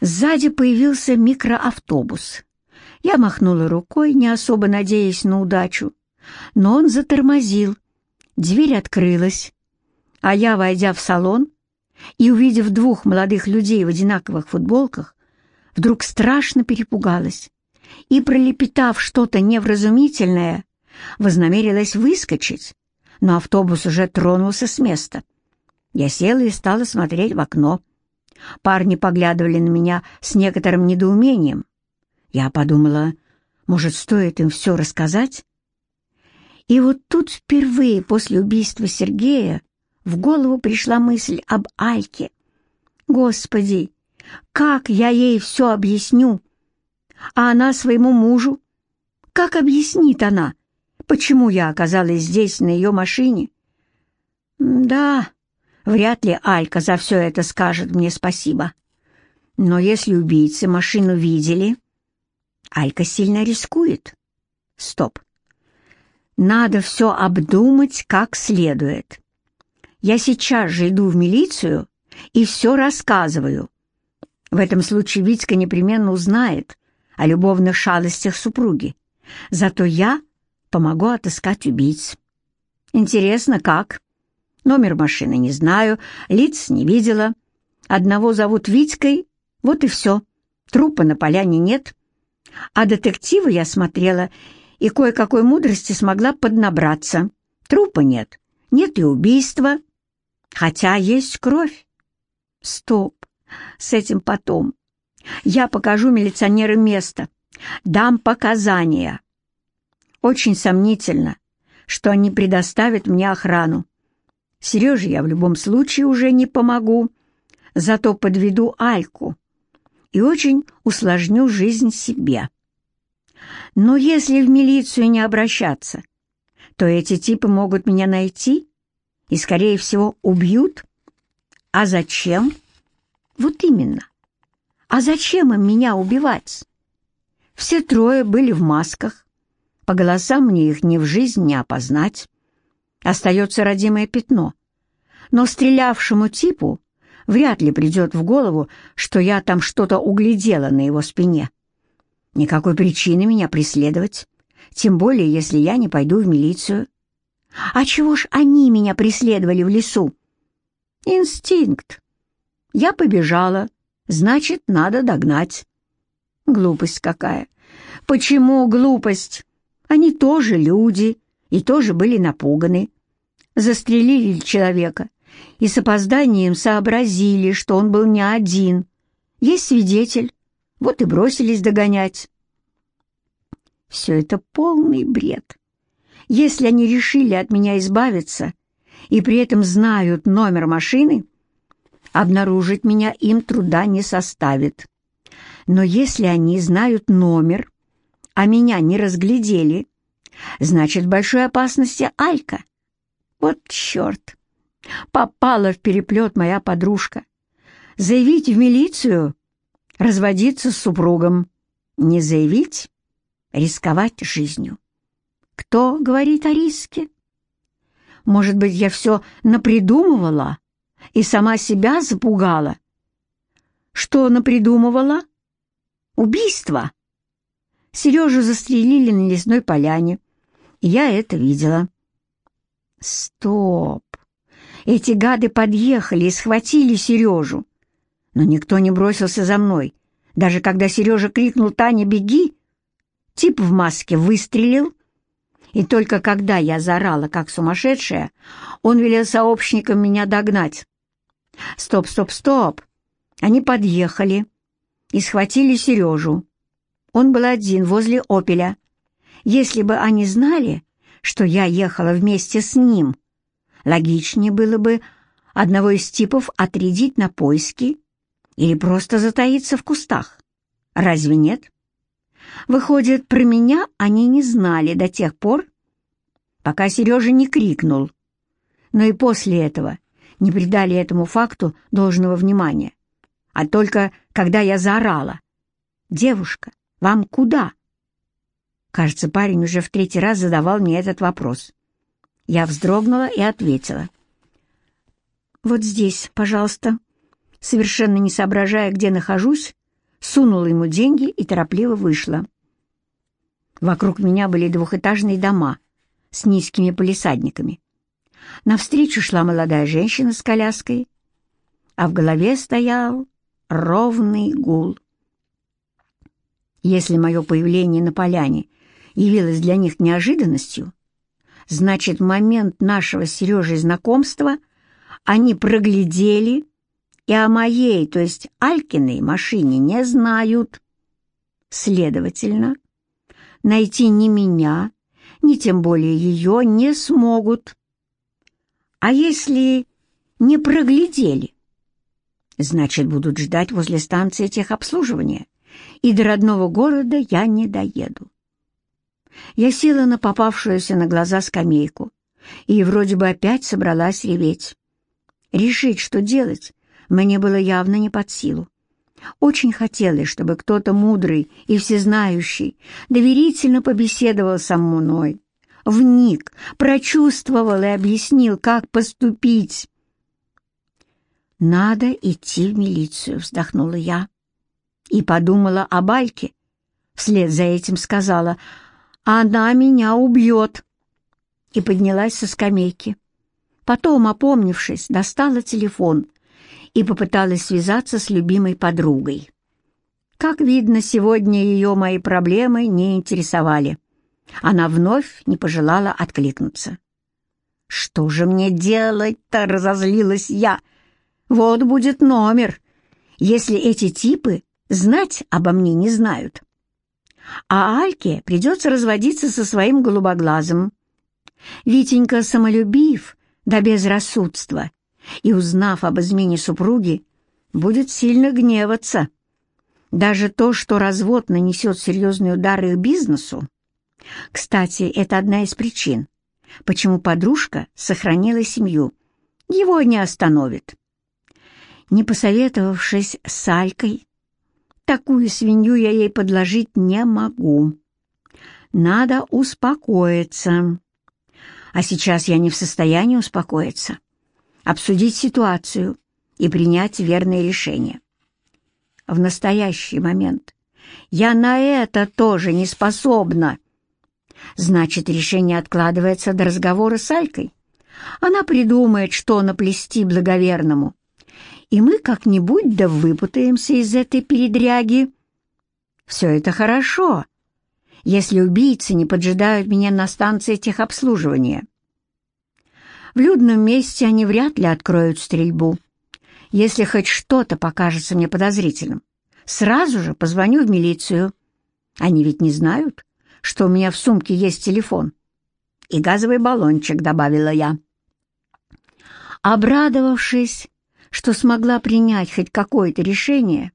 Сзади появился микроавтобус. Я махнула рукой, не особо надеясь на удачу, но он затормозил. Дверь открылась, а я, войдя в салон и увидев двух молодых людей в одинаковых футболках, вдруг страшно перепугалась и, пролепетав что-то невразумительное, вознамерилась выскочить, но автобус уже тронулся с места. Я села и стала смотреть в окно. Парни поглядывали на меня с некоторым недоумением. Я подумала, может, стоит им все рассказать? И вот тут впервые после убийства Сергея в голову пришла мысль об Альке. Господи, как я ей все объясню? А она своему мужу? Как объяснит она, почему я оказалась здесь на ее машине? Да, вряд ли Алька за все это скажет мне спасибо. Но если убийцы машину видели, Алька сильно рискует. Стоп. Надо все обдумать как следует. Я сейчас же иду в милицию и все рассказываю. В этом случае Витька непременно узнает о любовных шалостях супруги. Зато я помогу отыскать убийц. Интересно, как? Номер машины не знаю, лиц не видела. Одного зовут Витькой, вот и все. Трупа на поляне нет. А детектива я смотрела и кое-какой мудрости смогла поднабраться. Трупа нет, нет и убийства, хотя есть кровь. Стоп, с этим потом. Я покажу милиционерам место, дам показания. Очень сомнительно, что они предоставят мне охрану. Сереже я в любом случае уже не помогу, зато подведу Альку и очень усложню жизнь себе. Но если в милицию не обращаться, то эти типы могут меня найти и, скорее всего, убьют. А зачем? Вот именно. А зачем им меня убивать? Все трое были в масках. По голосам мне их ни в жизнь не опознать. Остается родимое пятно. Но стрелявшему типу вряд ли придет в голову, что я там что-то углядела на его спине. Никакой причины меня преследовать, тем более, если я не пойду в милицию. А чего ж они меня преследовали в лесу? Инстинкт. Я побежала, значит, надо догнать. Глупость какая. Почему глупость? Они тоже люди и тоже были напуганы. Застрелили человека и с опозданием сообразили, что он был не один. Есть свидетель, вот и бросились догонять. Все это полный бред. Если они решили от меня избавиться и при этом знают номер машины, обнаружить меня им труда не составит. Но если они знают номер, а меня не разглядели, значит, большой опасности Алька. Вот черт! Попала в переплет моя подружка. Заявить в милицию разводиться с супругом. Не заявить, рисковать жизнью. Кто говорит о риске? Может быть, я все напридумывала и сама себя запугала? Что напридумывала? Убийство. Сережу застрелили на лесной поляне, я это видела. Стоп! Эти гады подъехали и схватили Сережу но никто не бросился за мной. Даже когда Сережа крикнул «Таня, беги!», тип в маске выстрелил, и только когда я заорала, как сумасшедшая, он велел сообщникам меня догнать. «Стоп, стоп, стоп!» Они подъехали и схватили Сережу. Он был один возле «Опеля». Если бы они знали, что я ехала вместе с ним, логичнее было бы одного из типов отрядить на поиски или просто затаиться в кустах? Разве нет? Выходит, про меня они не знали до тех пор, пока Сережа не крикнул. Но и после этого не придали этому факту должного внимания. А только когда я заорала. «Девушка, вам куда?» Кажется, парень уже в третий раз задавал мне этот вопрос. Я вздрогнула и ответила. «Вот здесь, пожалуйста» совершенно не соображая, где нахожусь, сунула ему деньги и торопливо вышла. Вокруг меня были двухэтажные дома с низкими полисадниками. Навстречу шла молодая женщина с коляской, а в голове стоял ровный гул. Если мое появление на поляне явилось для них неожиданностью, значит, в момент нашего с Сережей знакомства они проглядели и о моей, то есть Алькиной, машине не знают. Следовательно, найти ни меня, ни тем более ее не смогут. А если не проглядели? Значит, будут ждать возле станции техобслуживания, и до родного города я не доеду. Я села на попавшуюся на глаза скамейку и вроде бы опять собралась реветь. Решить, что делать, мне было явно не под силу. Очень хотелось, чтобы кто-то мудрый и всезнающий доверительно побеседовал со мной, вник, прочувствовал и объяснил, как поступить. «Надо идти в милицию», — вздохнула я. И подумала о Бальке. Вслед за этим сказала, «Она меня убьет!» И поднялась со скамейки. Потом, опомнившись, достала телефон и попыталась связаться с любимой подругой. Как видно, сегодня ее мои проблемы не интересовали. Она вновь не пожелала откликнуться. «Что же мне делать-то?» — разозлилась я. «Вот будет номер, если эти типы знать обо мне не знают. А Альке придется разводиться со своим голубоглазым. Витенька самолюбив до безрассудства и, узнав об измене супруги, будет сильно гневаться. Даже то, что развод нанесет серьезный удар их бизнесу. Кстати, это одна из причин, почему подружка сохранила семью. Его не остановит. Не посоветовавшись с Алькой, такую свинью я ей подложить не могу. Надо успокоиться. А сейчас я не в состоянии успокоиться обсудить ситуацию и принять верное решение. В настоящий момент я на это тоже не способна. Значит, решение откладывается до разговора с Алькой. Она придумает, что наплести благоверному. И мы как-нибудь да выпутаемся из этой передряги. Все это хорошо, если убийцы не поджидают меня на станции техобслуживания. В людном месте они вряд ли откроют стрельбу. Если хоть что-то покажется мне подозрительным, сразу же позвоню в милицию. Они ведь не знают, что у меня в сумке есть телефон. И газовый баллончик, добавила я. Обрадовавшись, что смогла принять хоть какое-то решение,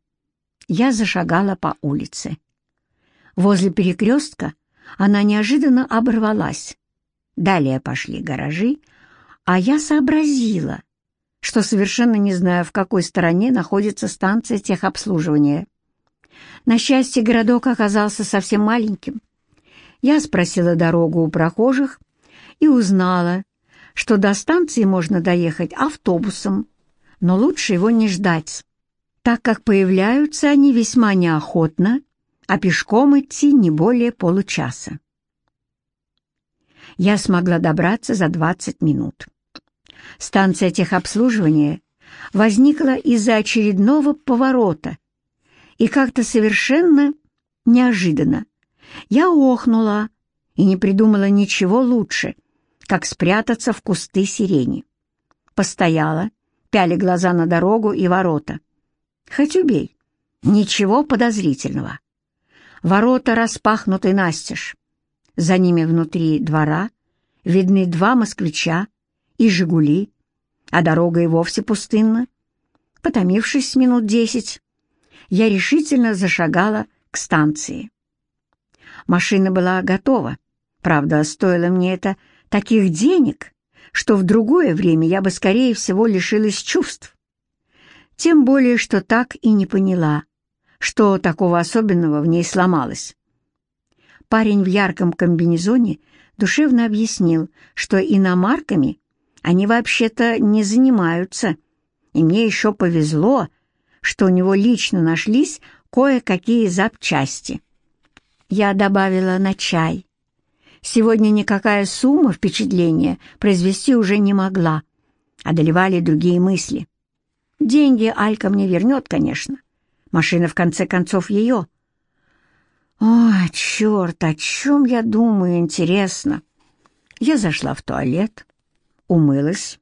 я зашагала по улице. Возле перекрестка она неожиданно оборвалась. Далее пошли гаражи, а я сообразила, что совершенно не знаю, в какой стороне находится станция техобслуживания. На счастье, городок оказался совсем маленьким. Я спросила дорогу у прохожих и узнала, что до станции можно доехать автобусом, но лучше его не ждать, так как появляются они весьма неохотно, а пешком идти не более получаса я смогла добраться за 20 минут. Станция техобслуживания возникла из-за очередного поворота, и как-то совершенно неожиданно я охнула и не придумала ничего лучше, как спрятаться в кусты сирени. Постояла, пяли глаза на дорогу и ворота. Хоть убей, ничего подозрительного. Ворота распахнуты настежь. За ними внутри двора видны два москвича и «Жигули», а дорога и вовсе пустынна. Потомившись минут десять, я решительно зашагала к станции. Машина была готова, правда, стоило мне это таких денег, что в другое время я бы, скорее всего, лишилась чувств. Тем более, что так и не поняла, что такого особенного в ней сломалось. Парень в ярком комбинезоне душевно объяснил, что иномарками они вообще-то не занимаются, и мне еще повезло, что у него лично нашлись кое-какие запчасти. Я добавила на чай. Сегодня никакая сумма впечатления произвести уже не могла. Одолевали другие мысли. Деньги Алька мне вернет, конечно. Машина, в конце концов, ее. О, черт, о чем я думаю, интересно. Я зашла в туалет, умылась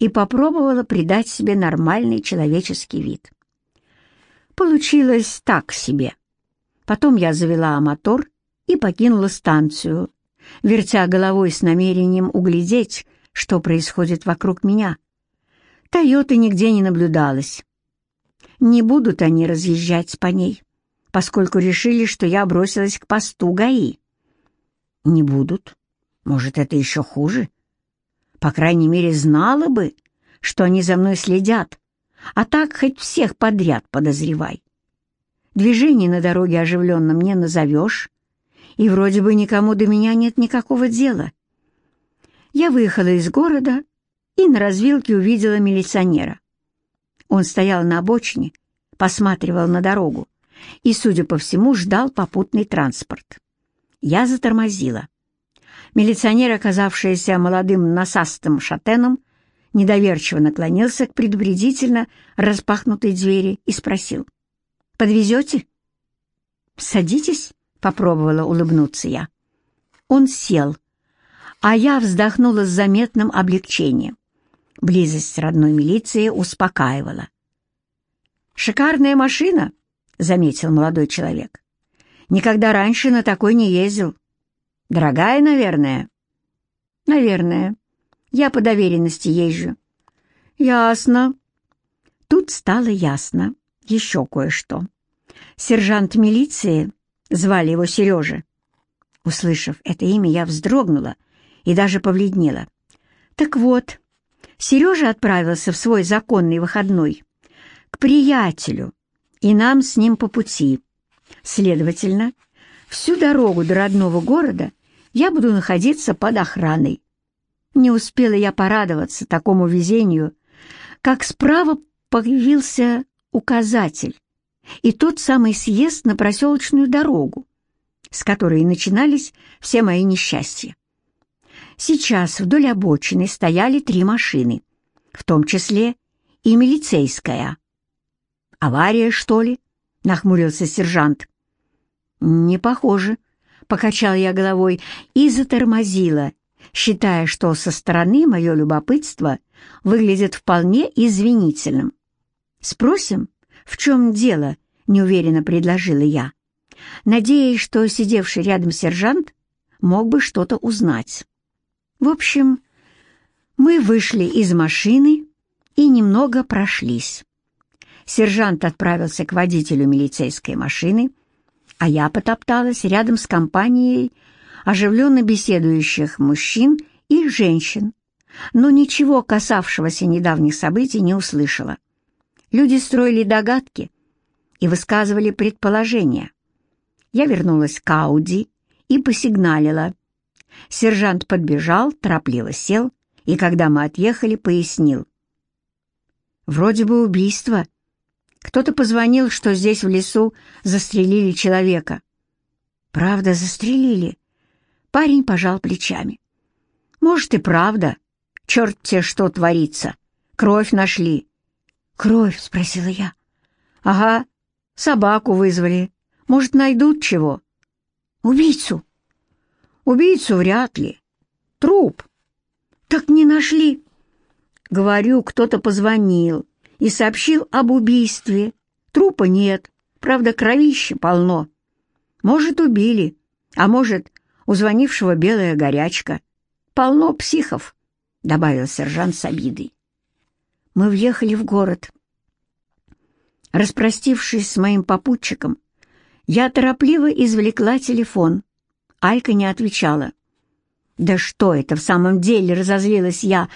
и попробовала придать себе нормальный человеческий вид. Получилось так себе. Потом я завела мотор и покинула станцию, вертя головой с намерением углядеть, что происходит вокруг меня. Тойоты нигде не наблюдалось. Не будут они разъезжать по ней, поскольку решили, что я бросилась к посту ГАИ. Не будут. Может, это еще хуже? По крайней мере, знала бы, что они за мной следят, а так хоть всех подряд подозревай. Движение на дороге оживленным не назовешь, и вроде бы никому до меня нет никакого дела. Я выехала из города и на развилке увидела милиционера. Он стоял на обочине, посматривал на дорогу и, судя по всему, ждал попутный транспорт. Я затормозила. Милиционер, оказавшийся молодым насастым шатеном, недоверчиво наклонился к предупредительно распахнутой двери и спросил. «Подвезете?» «Садитесь», — попробовала улыбнуться я. Он сел, а я вздохнула с заметным облегчением. Близость родной милиции успокаивала. «Шикарная машина», — заметил молодой человек. «Никогда раньше на такой не ездил. Дорогая, наверное?» «Наверное. Я по доверенности езжу». «Ясно». Тут стало ясно еще кое-что. Сержант милиции, звали его Сережа. Услышав это имя, я вздрогнула и даже побледнела. Так вот, Сережа отправился в свой законный выходной к приятелю, и нам с ним по пути. Следовательно, всю дорогу до родного города я буду находиться под охраной. Не успела я порадоваться такому везению, как справа появился указатель и тот самый съезд на проселочную дорогу, с которой начинались все мои несчастья. Сейчас вдоль обочины стояли три машины, в том числе и милицейская. «Авария, что ли?» — нахмурился сержант. «Не похоже», покачал я головой и затормозила, считая, что со стороны мое любопытство выглядит вполне извинительным. «Спросим, в чем дело?» — неуверенно предложила я, надеясь, что сидевший рядом сержант мог бы что-то узнать. В общем, мы вышли из машины и немного прошлись. Сержант отправился к водителю милицейской машины, а я потопталась рядом с компанией оживленно беседующих мужчин и женщин, но ничего касавшегося недавних событий не услышала. Люди строили догадки и высказывали предположения. Я вернулась к Ауди и посигналила. Сержант подбежал, торопливо сел, и когда мы отъехали, пояснил. «Вроде бы убийство», кто-то позвонил, что здесь в лесу застрелили человека. Правда, застрелили. Парень пожал плечами. Может и правда. Черт те что творится. Кровь нашли. Кровь, спросила я. Ага, собаку вызвали. Может, найдут чего? Убийцу? Убийцу вряд ли. Труп. Так не нашли. Говорю, кто-то позвонил и сообщил об убийстве. Трупа нет, правда, кровище полно. Может, убили, а может, у звонившего белая горячка. Полно психов, — добавил сержант с обидой. Мы въехали в город. Распростившись с моим попутчиком, я торопливо извлекла телефон. Алька не отвечала. «Да что это в самом деле?» — разозлилась я.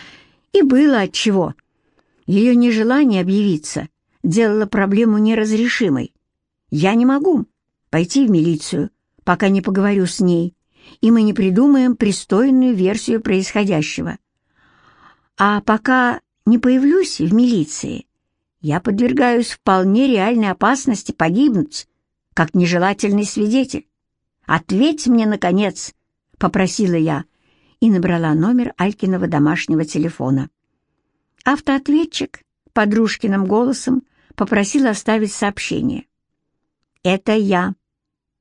И было отчего. Ее нежелание объявиться делало проблему неразрешимой. Я не могу пойти в милицию, пока не поговорю с ней, и мы не придумаем пристойную версию происходящего. А пока не появлюсь в милиции, Я подвергаюсь вполне реальной опасности погибнуть, как нежелательный свидетель. Ответь мне, наконец, — попросила я и набрала номер Алькиного домашнего телефона. Автоответчик подружкиным голосом попросил оставить сообщение. «Это я».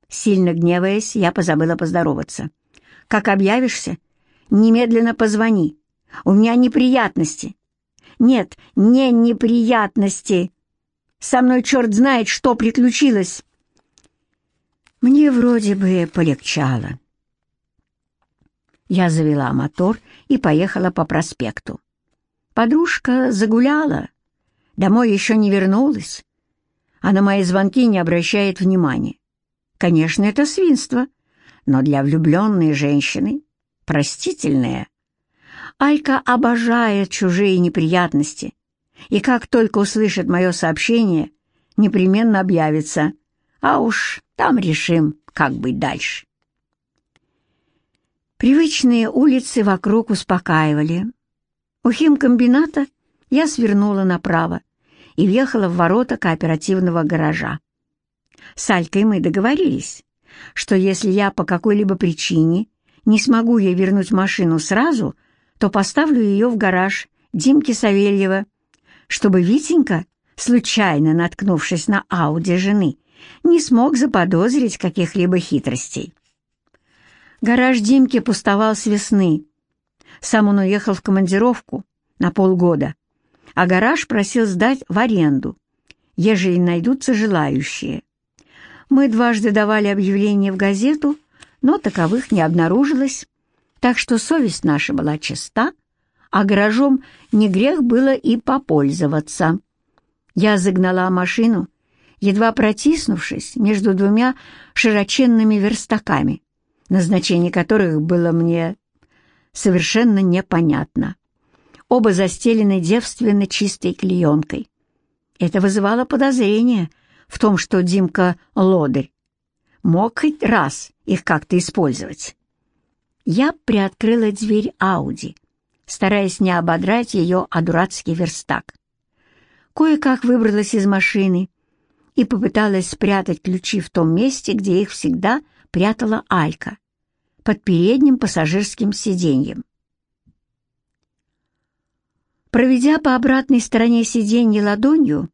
Сильно гневаясь, я позабыла поздороваться. «Как объявишься, немедленно позвони. У меня неприятности». «Нет, не неприятности. Со мной черт знает, что приключилось». Мне вроде бы полегчало. Я завела мотор и поехала по проспекту. Подружка загуляла, домой еще не вернулась, а на мои звонки не обращает внимания. Конечно, это свинство, но для влюбленной женщины простительное. Алька обожает чужие неприятности, и как только услышит мое сообщение, непременно объявится, а уж там решим, как быть дальше. Привычные улицы вокруг успокаивали. У химкомбината я свернула направо и въехала в ворота кооперативного гаража. С Алькой мы договорились, что если я по какой-либо причине не смогу ей вернуть машину сразу, то поставлю ее в гараж Димки Савельева, чтобы Витенька, случайно наткнувшись на Ауди жены, не смог заподозрить каких-либо хитростей. Гараж Димки пустовал с весны. Сам он уехал в командировку на полгода, а гараж просил сдать в аренду, ежели найдутся желающие. Мы дважды давали объявление в газету, но таковых не обнаружилось, так что совесть наша была чиста, а гаражом не грех было и попользоваться. Я загнала машину, едва протиснувшись между двумя широченными верстаками, назначение которых было мне совершенно непонятно. Оба застелены девственно чистой клеенкой. Это вызывало подозрение в том, что Димка — лодырь. Мог хоть раз их как-то использовать. Я приоткрыла дверь Ауди, стараясь не ободрать ее о дурацкий верстак. Кое-как выбралась из машины и попыталась спрятать ключи в том месте, где их всегда прятала Алька, под передним пассажирским сиденьем. Проведя по обратной стороне сиденья ладонью,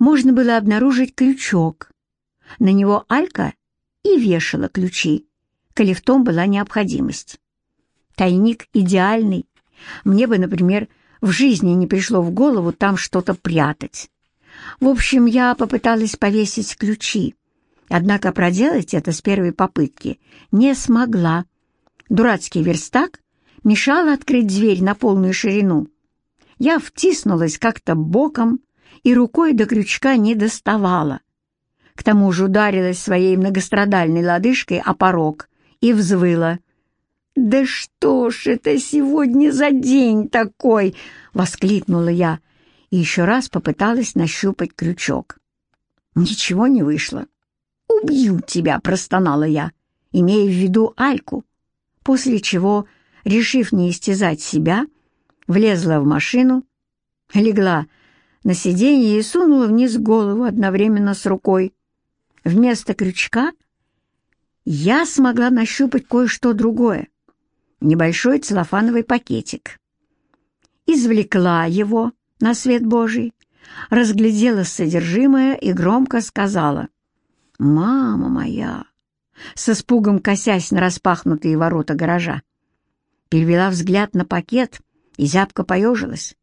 можно было обнаружить крючок. На него Алька и вешала ключи, коли в том была необходимость. Тайник идеальный. Мне бы, например, в жизни не пришло в голову там что-то прятать. В общем, я попыталась повесить ключи, Однако проделать это с первой попытки не смогла. Дурацкий верстак мешал открыть дверь на полную ширину. Я втиснулась как-то боком и рукой до крючка не доставала. К тому же ударилась своей многострадальной лодыжкой о порог и взвыла. «Да что ж это сегодня за день такой!» — воскликнула я и еще раз попыталась нащупать крючок. Ничего не вышло. «Убью тебя!» — простонала я, имея в виду Альку, после чего, решив не истязать себя, влезла в машину, легла на сиденье и сунула вниз голову одновременно с рукой. Вместо крючка я смогла нащупать кое-что другое, небольшой целлофановый пакетик. Извлекла его на свет Божий, разглядела содержимое и громко сказала «Мама моя!» С испугом косясь на распахнутые ворота гаража. Перевела взгляд на пакет и зябко поежилась.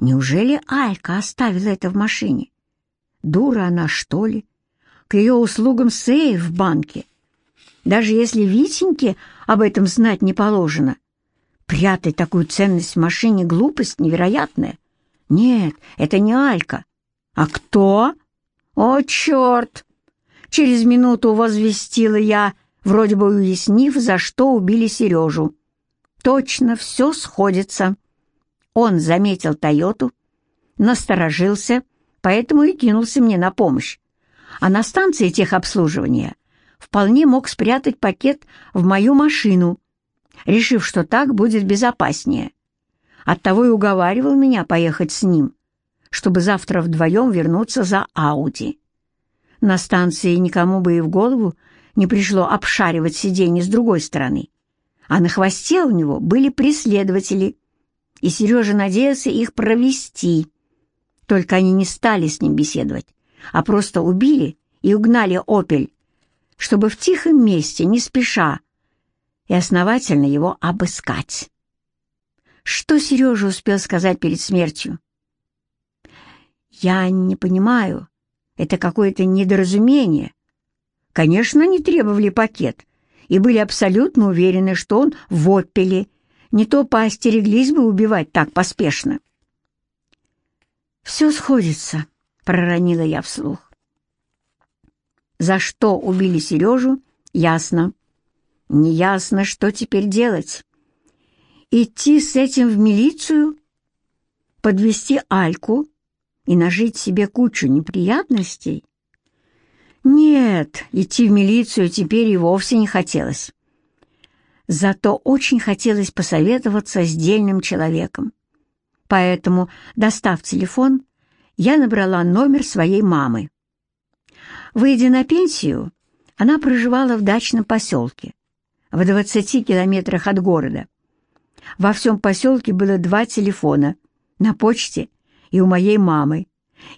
Неужели Алька оставила это в машине? Дура она, что ли? К ее услугам сейф в банке. Даже если Витеньке об этом знать не положено. Прятать такую ценность в машине — глупость невероятная. Нет, это не Алька. А кто? О, черт! Через минуту возвестила я, вроде бы уяснив, за что убили Сережу. Точно все сходится. Он заметил Тойоту, насторожился, поэтому и кинулся мне на помощь. А на станции техобслуживания вполне мог спрятать пакет в мою машину, решив, что так будет безопаснее. Оттого и уговаривал меня поехать с ним, чтобы завтра вдвоем вернуться за Ауди. На станции никому бы и в голову не пришло обшаривать сиденье с другой стороны, а на хвосте у него были преследователи, и Сережа надеялся их провести. Только они не стали с ним беседовать, а просто убили и угнали «Опель», чтобы в тихом месте, не спеша, и основательно его обыскать. Что Сережа успел сказать перед смертью? «Я не понимаю. Это какое-то недоразумение. Конечно, они требовали пакет и были абсолютно уверены, что он в опеле. Не то поостереглись бы убивать так поспешно». «Все сходится», — проронила я вслух. За что убили Сережу, ясно. Неясно, что теперь делать. Идти с этим в милицию? Подвести Альку и нажить себе кучу неприятностей? Нет, идти в милицию теперь и вовсе не хотелось. Зато очень хотелось посоветоваться с дельным человеком. Поэтому, достав телефон, я набрала номер своей мамы. Выйдя на пенсию, она проживала в дачном поселке, в 20 километрах от города. Во всем поселке было два телефона, на почте и у моей мамы.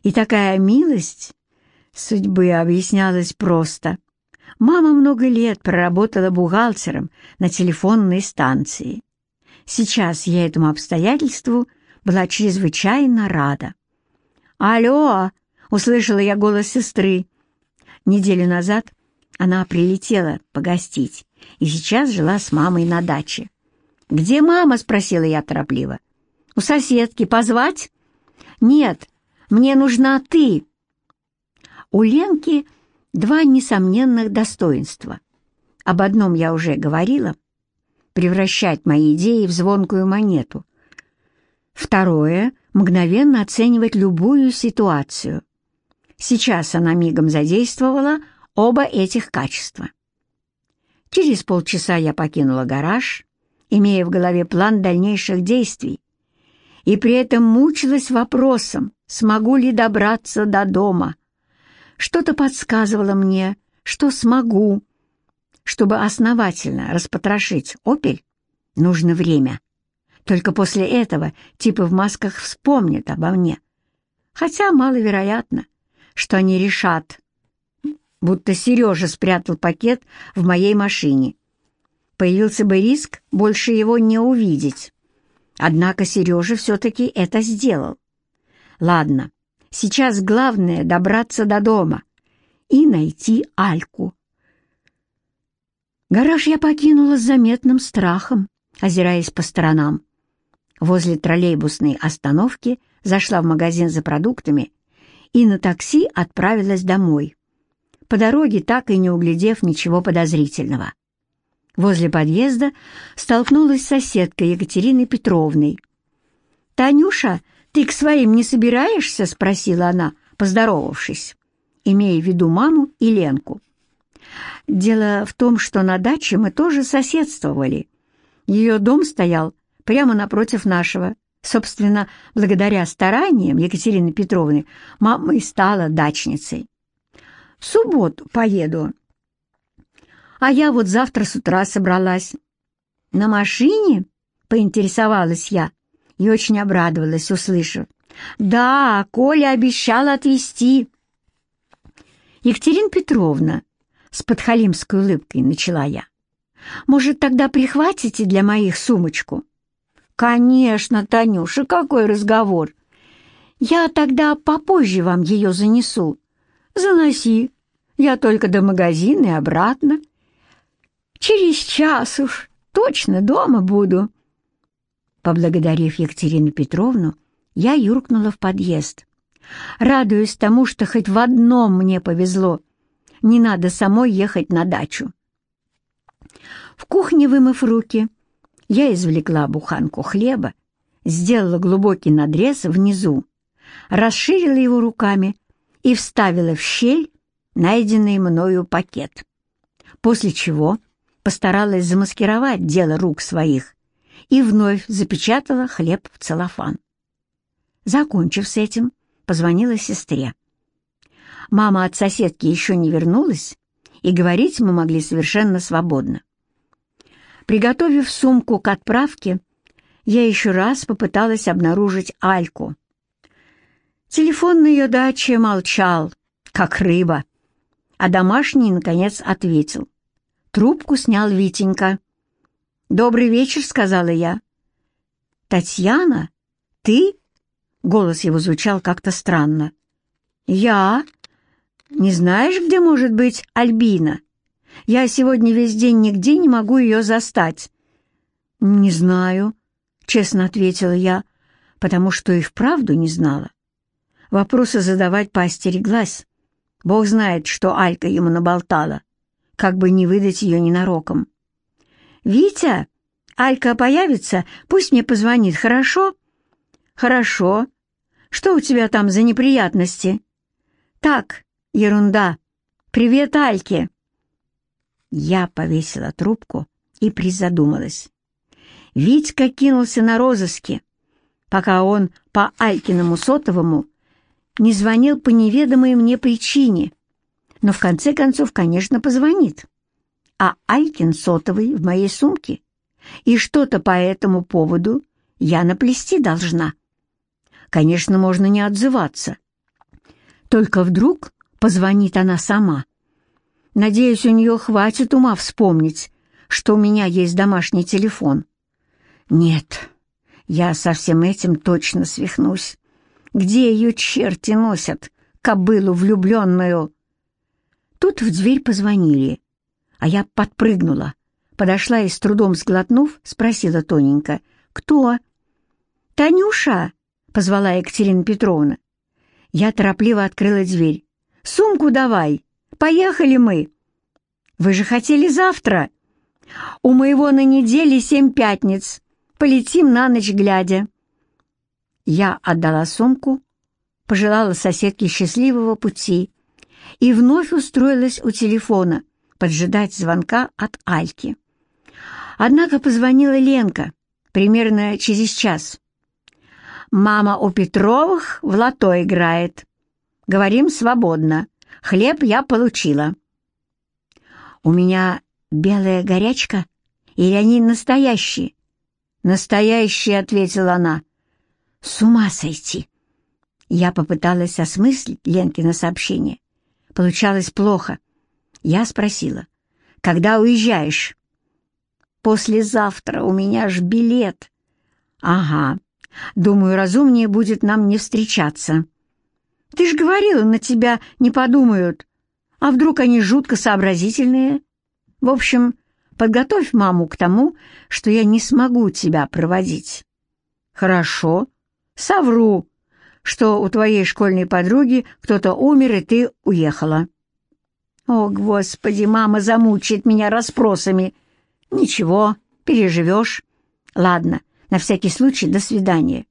И такая милость судьбы объяснялась просто. Мама много лет проработала бухгалтером на телефонной станции. Сейчас я этому обстоятельству была чрезвычайно рада. «Алло!» — услышала я голос сестры. Неделю назад она прилетела погостить и сейчас жила с мамой на даче. «Где мама?» — спросила я торопливо. «У соседки. Позвать?» «Нет, мне нужна ты». У Ленки два несомненных достоинства. Об одном я уже говорила — превращать мои идеи в звонкую монету. Второе — мгновенно оценивать любую ситуацию. Сейчас она мигом задействовала оба этих качества. Через полчаса я покинула гараж, имея в голове план дальнейших действий, и при этом мучилась вопросом, смогу ли добраться до дома. Что-то подсказывало мне, что смогу. Чтобы основательно распотрошить «Опель», нужно время. Только после этого типы в масках вспомнят обо мне. Хотя маловероятно — что они решат, будто Сережа спрятал пакет в моей машине. Появился бы риск больше его не увидеть. Однако Сережа все-таки это сделал. Ладно, сейчас главное добраться до дома и найти Альку. Гараж я покинула с заметным страхом, озираясь по сторонам. Возле троллейбусной остановки зашла в магазин за продуктами и на такси отправилась домой, по дороге так и не углядев ничего подозрительного. Возле подъезда столкнулась с соседкой Екатериной Петровной. «Танюша, ты к своим не собираешься?» — спросила она, поздоровавшись, имея в виду маму и Ленку. Дело в том, что на даче мы тоже соседствовали. Ее дом стоял прямо напротив нашего, Собственно, благодаря стараниям Екатерины Петровны мама и стала дачницей. В субботу поеду. А я вот завтра с утра собралась. На машине? Поинтересовалась я и очень обрадовалась, услышав. Да, Коля обещал отвезти. Екатерина Петровна, с подхалимской улыбкой начала я. Может, тогда прихватите для моих сумочку? «Конечно, Танюша, какой разговор! Я тогда попозже вам ее занесу. Заноси, я только до магазина и обратно. Через час уж точно дома буду». Поблагодарив Екатерину Петровну, я юркнула в подъезд. Радуюсь тому, что хоть в одном мне повезло. Не надо самой ехать на дачу. В кухне, вымыв руки, я извлекла буханку хлеба, сделала глубокий надрез внизу, расширила его руками и вставила в щель найденный мною пакет. После чего постаралась замаскировать дело рук своих и вновь запечатала хлеб в целлофан. Закончив с этим, позвонила сестре. Мама от соседки еще не вернулась, и говорить мы могли совершенно свободно. Приготовив сумку к отправке, я еще раз попыталась обнаружить Альку. Телефон на ее даче молчал, как рыба, а домашний, наконец, ответил. Трубку снял Витенька. «Добрый вечер», — сказала я. «Татьяна? Ты?» Голос его звучал как-то странно. «Я? Не знаешь, где может быть Альбина? Я сегодня весь день нигде не могу ее застать». «Не знаю», — честно ответила я, потому что и вправду не знала. Вопросы задавать поостереглась. Бог знает, что Алька ему наболтала, как бы не выдать ее ненароком. «Витя, Алька появится, пусть мне позвонит, хорошо?» «Хорошо. Что у тебя там за неприятности?» «Так, ерунда. Привет, Альке!» Я повесила трубку и призадумалась. Витька кинулся на розыски, пока он по Алькиному сотовому не звонил по неведомой мне причине, но в конце концов, конечно, позвонит. А Алькин сотовый в моей сумке, и что-то по этому поводу я наплести должна. Конечно, можно не отзываться. Только вдруг позвонит она сама. Надеюсь, у нее хватит ума вспомнить, что у меня есть домашний телефон. Нет, я со всем этим точно свихнусь. Где ее черти носят, кобылу влюбленную? Тут в дверь позвонили, а я подпрыгнула, подошла и с трудом сглотнув, спросила тоненько, «Кто?» «Танюша!» — позвала Екатерина Петровна. Я торопливо открыла дверь. «Сумку давай! Поехали мы!» «Вы же хотели завтра!» «У моего на неделе семь пятниц. Полетим на ночь глядя». Я отдала сумку, пожелала соседке счастливого пути и вновь устроилась у телефона поджидать звонка от Альки. Однако позвонила Ленка примерно через час. «Мама у Петровых в лото играет. Говорим свободно. Хлеб я получила». «У меня белая горячка? Или они настоящие?» «Настоящие», — ответила она. С ума сойти! Я попыталась осмыслить Ленкино сообщение. Получалось плохо. Я спросила, «Когда уезжаешь?» «Послезавтра, у меня ж билет». «Ага, думаю, разумнее будет нам не встречаться». «Ты ж говорила, на тебя не подумают. А вдруг они жутко сообразительные? В общем, подготовь маму к тому, что я не смогу тебя проводить». «Хорошо», Совру, что у твоей школьной подруги кто-то умер, и ты уехала. О, Господи, мама замучает меня расспросами. Ничего, переживешь. Ладно, на всякий случай, до свидания.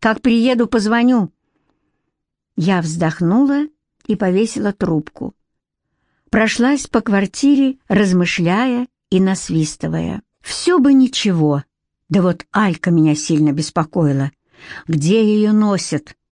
Как приеду, позвоню. Я вздохнула и повесила трубку. Прошлась по квартире, размышляя и насвистывая. Все бы ничего, да вот Алька меня сильно беспокоила. Где ее носят?